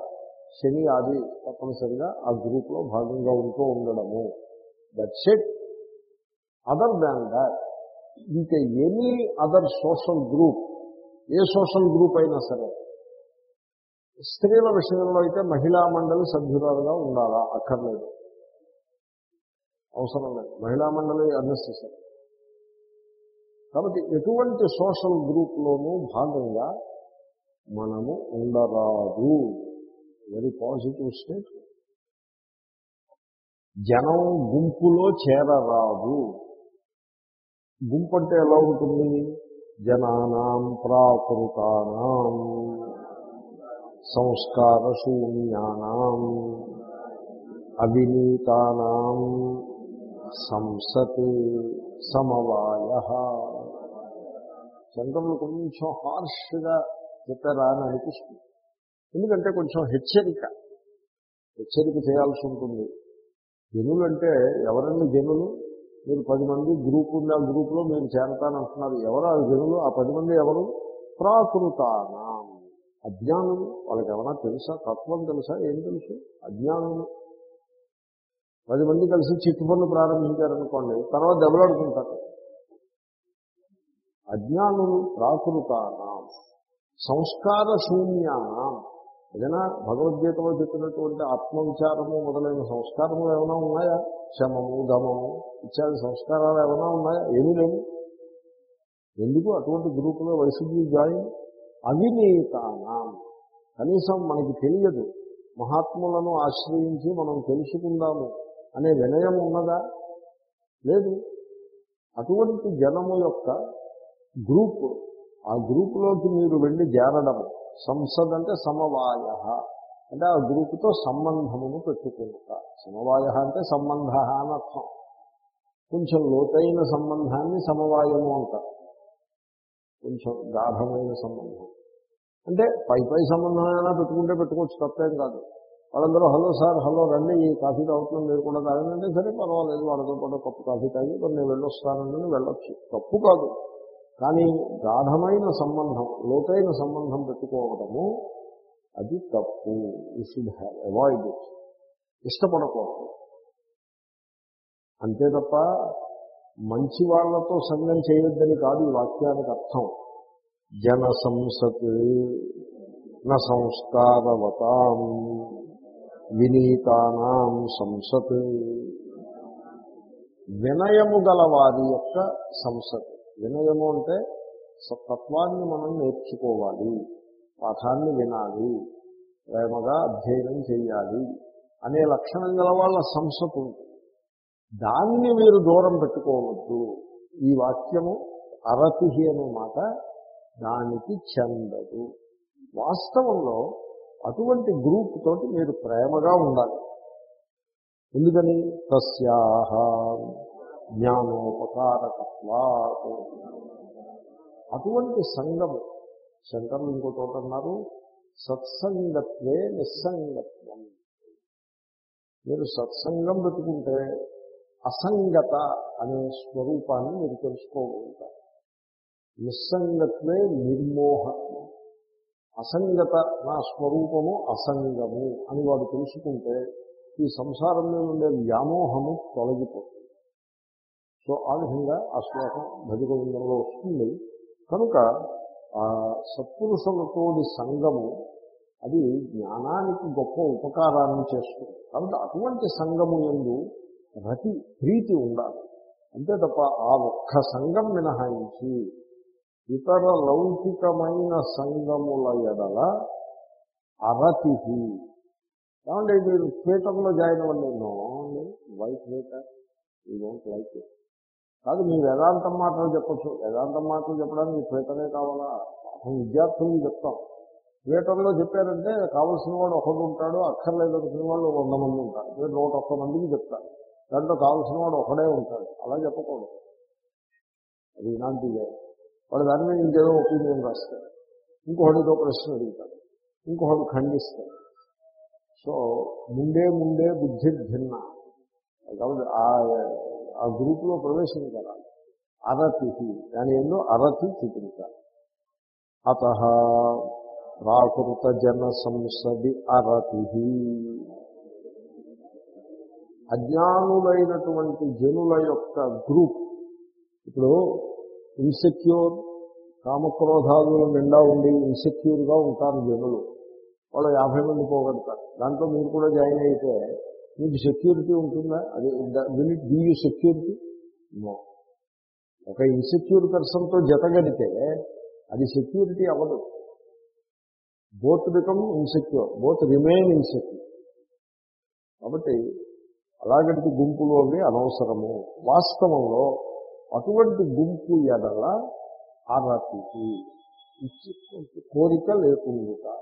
శని ఆది తప్పనిసరిగా ఆ గ్రూప్లో భాగంగా ఉంటూ ఉండడము that's it other than that ఇంకా any other social group a social group అయినా సరే స్త్రీల విషయంలో అయితే మహిళా మండలి సభ్యురాలుగా ఉండాలా? అక్కర్లేదు. అవసరం లేదు. మహిళా మండలి అన్నెసెసరీ కాబట్టి ఎటువంటి సోషల్ గ్రూప్లోనూ భాగంగా మనము ఉండరాదు. వెరీ పాజిటివ్ స్టేట్ జనం గుంపులో చేరరాదు. గుంపు అంటే ఎలా ఉంటుంది? జనానాం ప్రాకృతానాం. సంస్కార శూన్యానాం అవినీతానాం సంసతి సమవాయ. శంకరులు కొంచెం హార్ష్గా చెప్పారా అని అనిపిస్తుంది. ఎందుకంటే కొంచెం హెచ్చరిక. హెచ్చరిక చేయాల్సి ఉంటుంది. జనులు అంటే ఎవరండి జనులు? మీరు పది మంది గ్రూప్ ఉంది ఆ గ్రూప్లో మీరు చేరతానంటున్నారు. ఎవరు ఆ జనులు? ఆ పది మంది ఎవరు? ప్రాకృతానా. అజ్ఞానము వాళ్ళకి ఏమైనా తెలుసా? తత్వం తెలుసా? ఏం తెలుసు? అజ్ఞానము. పది మంది కలిసి చిట్టు పనులు ప్రారంభించారనుకోండి తర్వాత దెబ్బలాడుకుంటారు అజ్ఞానులు ప్రాకృతానా సంస్కార శూన్యానం ఏదైనా భగవద్గీతలో చెప్పినటువంటి ఆత్మవిచారము మొదలైన సంస్కారములు ఏమైనా ఉన్నాయా? శమము దమము ఇత్యాది సంస్కారాలు ఏమైనా ఉన్నాయా? ఏమీ లేవు. ఎందుకు? అటువంటి గ్రూపులో వైసీపీ జాయిన్ అవినీతానం. కనీసం మనకి తెలియదు. మహాత్ములను ఆశ్రయించి మనం తెలుసుకుందాము అనే వినయం ఉన్నదా? లేదు. అటువంటి జనము యొక్క గ్రూప్ ఆ గ్రూపులోకి మీరు వెళ్ళి చేరడం సంసద్ అంటే సమవాయ. అంటే ఆ గ్రూపుతో సంబంధమును పెట్టుకుంటా. సమవాయ అంటే సంబంధ అని అర్థం. కొంచెం లోతైన సంబంధాన్ని సమవాయము అంటారు. కొంచెం గాఢమైన సంబంధం. అంటే పై పై సంబంధం అయినా పెట్టుకుంటే పెట్టుకోవచ్చు తప్పేం కాదు. వాళ్ళందరూ హలో సార్ హలో రండి ఈ కాఫీ తాగుతున్నాం మీరు కూడా తాగనంటే సరే పర్వాలేదు వాళ్ళతో పాటు కప్పు కాఫీ తాగి మరి నేను వెళ్ళొస్తానని వెళ్ళొచ్చు. తప్పు కాదు. కానీ గాఢమైన సంబంధం లోతైన సంబంధం పెట్టుకోవడము అది తప్పు. యూ షుడ్ హ్యావ్ అవాయిడ్ ఇష్టపడకూడదు. అంతే తప్ప మంచి వాళ్ళతో సంఘం చేయొద్దని కాదు ఈ వాక్యానికి అర్థం. జన సంసత్ న సంస్కారవతాం వినీతానాం సంసత్. వినయము గల వారి యొక్క సంసత్. వినయము అంటే తత్వాన్ని మనం నేర్చుకోవాలి. పాఠాన్ని వినాలి. ప్రేమగా అధ్యయనం చేయాలి. అనే లక్షణం గల వాళ్ళ సంసత్ ఉంటుంది. దాన్ని మీరు దూరం పెట్టుకోవద్దు. ఈ వాక్యము అరతి అనే మాట దానికి చెందదు. వాస్తవంలో అటువంటి గ్రూప్ తోటి మీరు ప్రేమగా ఉండాలి. ఎందుకని? తస్యాహ జ్ఞానోపకారకత్వా అటువంటి సంఘము శంకర్లు ఇంకో చోట అన్నారు సత్సంగత్వే నిస్సంగత్వం. మీరు సత్సంగం పెట్టుకుంటే అసంగత అనే స్వరూపాన్ని మీరు తెలుసుకోగలుగుతారు. నిస్సంగత్వే నిర్మోహత్వం అసంగత నా స్వరూపము అసంగము అని వాడు తెలుసుకుంటే ఈ సంసారంలో ఉండే వ్యామోహము తొలగిపోతుంది. సో ఆ విధంగా ఆ శ్లోకం భజగోవిందంలో వస్తుంది. కనుక ఆ సత్పురుషులతోటి సంగము అది జ్ఞానానికి గొప్ప ఉపకారాన్ని చేస్తుంది. కాబట్టి అటువంటి సంగము ఎందు రతి ప్రీతి ఉండాలి. అంతే తప్ప ఆ ఒక్క సంఘం మినహాయించి ఇతర లౌకికమైన సంఘముల ఎడల అరతి ఏమంటే మీరు థియేటర్లో జాయిన్ అవ్వండి? No white theatre. ఈ డోంట్ లైక్ ఇట్ కాదు మీ వేదాంతం మాటలు చెప్పచ్చు. వేదాంతం మాటలు చెప్పడానికి థియేటరే కావాలా? పాపం విద్యార్థులకు చెప్తాం. థియేటర్లో చెప్పారంటే కావలసిన వాడు ఒకడు ఉంటాడు అక్కర్లేదు అనుకునే వాళ్ళు వంద మంది ఉంటారు. మీరు నూట ఒక్క మందికి చెప్తారు. దాంట్లో కావాల్సిన వాడు ఒకడే ఉంటాడు. అలా చెప్పకూడదు. అది ఇలాంటిదే. వాడు దాని మీద ఇంకేదో ఒపీనియన్ రాస్తాడు. ఇంకొకటితో ప్రశ్న అడుగుతాడు. ఇంకొకటి ఖండిస్తాడు. సో ముందే ముందే బుద్ధి భిన్న. కాబట్టి ఆ గ్రూప్లో గ్రూపులో ప్రవేశించాలి. అరతి దాని ఏందో అరతి చూపించాలి అత ప్రాకృత జన సంసది అరతి అజ్ఞానులైనటువంటి జనుల యొక్క గ్రూప్. ఇప్పుడు ఇన్సెక్యూర్ కామక్రోధాదులు నిండా ఉండి ఇన్సెక్యూర్గా ఉంటారు జనులు. వాళ్ళు యాభై మంది పోగొడతారు. దాంట్లో మీరు కూడా జాయిన్ అయితే మీకు సెక్యూరిటీ ఉంటుందా? అది will it you security no ఒక ఇన్సెక్యూర్ పర్సన్తో జతగడితే అది సెక్యూరిటీ అవ్వదు. Both become insecure both remain insecure కాబట్టి అలాగంటి గుంపులు అవి అనవసరము. వాస్తవంలో అటువంటి గుంపు ఎడల ఆరాతికి ఇచ్చి కోరిక లేకుండా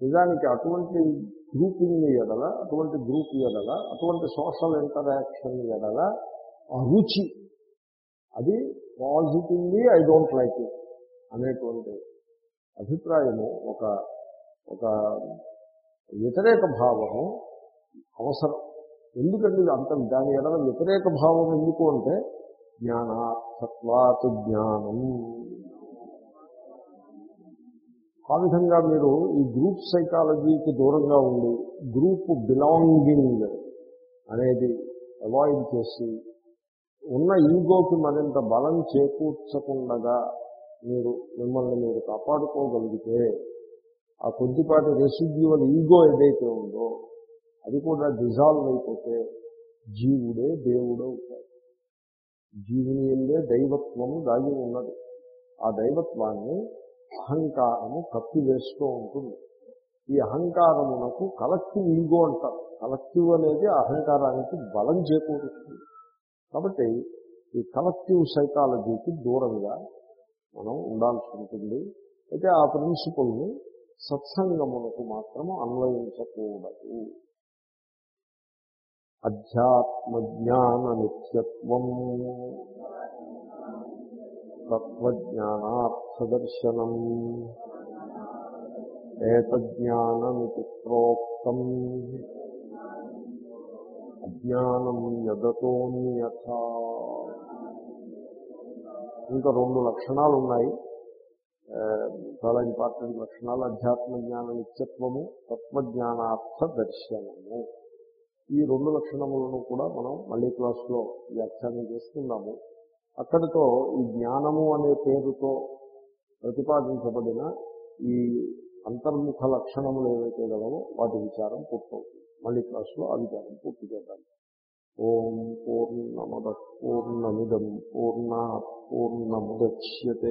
నిజానికి అటువంటి గ్రూపింగ్ ఎడల అటువంటి గ్రూప్ ఎడల అటువంటి సోషల్ ఇంటరాక్షన్ ఎడల రుచి అది positively I don't like it అనేటువంటి అభిప్రాయము ఒక ఒక వ్యతిరేక భావము అవసరం. ఎందుకంటే అంత దాని ఎడల వ్యతిరేక భావం ఎందుకు అంటే జ్ఞానార్థత్వాత్ జ్ఞానం. ఆ విధంగా మీరు ఈ గ్రూప్ సైకాలజీకి దూరంగా ఉండి గ్రూప్ బిలాంగింగ్ అనేది అవాయిడ్ చేసి ఉన్న ఈగోకి మరింత బలం చేకూర్చకుండా మీరు మిమ్మల్ని మీరు కాపాడుకోగలిగితే ఆ కొద్దిపాటి రెసిడ్యువల్ ఈగో ఏదైతే ఉందో అది కూడా డిజాల్వ్ అయిపోతే జీవుడే దేవుడే అవుతాడు జీవుని ఎందే దైవత్వము దాగి ఉన్నది. ఆ దైవత్వాన్ని అహంకారము కప్పివేస్తూ ఉంటుంది. ఈ అహంకారమునకు కలెక్టివ్ ఈగో అంటారు. కలెక్టివ్ అనేది అహంకారానికి బలం చేకూరుస్తుంది. కాబట్టి ఈ కలెక్టివ్ సైకాలజీకి దూరంగా మనం ఉండాల్సి ఉంటుంది. అయితే ఆ ప్రిన్సిపల్ని సత్సంగమునకు మాత్రము అన్వయించకూడదు. అధ్యాత్మజ్ఞాన నిత్యత్వం తత్వజ్ఞానార్థదర్శనం. ఏతజ్ఞానమితి ప్రోక్తం అజ్ఞానం యదతోన్యథ ఇంకా రెండు లక్షణాలు ఉన్నాయి చాలా ఇంపార్టెంట్ లక్షణాలు. అధ్యాత్మ జ్ఞాన నిత్యత్వము తత్వజ్ఞానార్థ దర్శనము ఈ రెండు లక్షణములను కూడా మనం మళ్ళీ క్లాసులో వ్యాఖ్యానం చేసుకున్నాము అక్కడితో ఈ జ్ఞానము అనే పేరుతో ప్రతిపాదించబడిన ఈ అంతర్ముఖ లక్షణములు ఏవైతే గలవో వాటి విచారం పూర్తవుతుంది. మళ్ళీ క్లాస్లో ఆ విచారం పూర్తి చేద్దాం. ఓం పూర్ణమద పూర్ణమిదం పూర్ణ పూర్ణముద్యతే.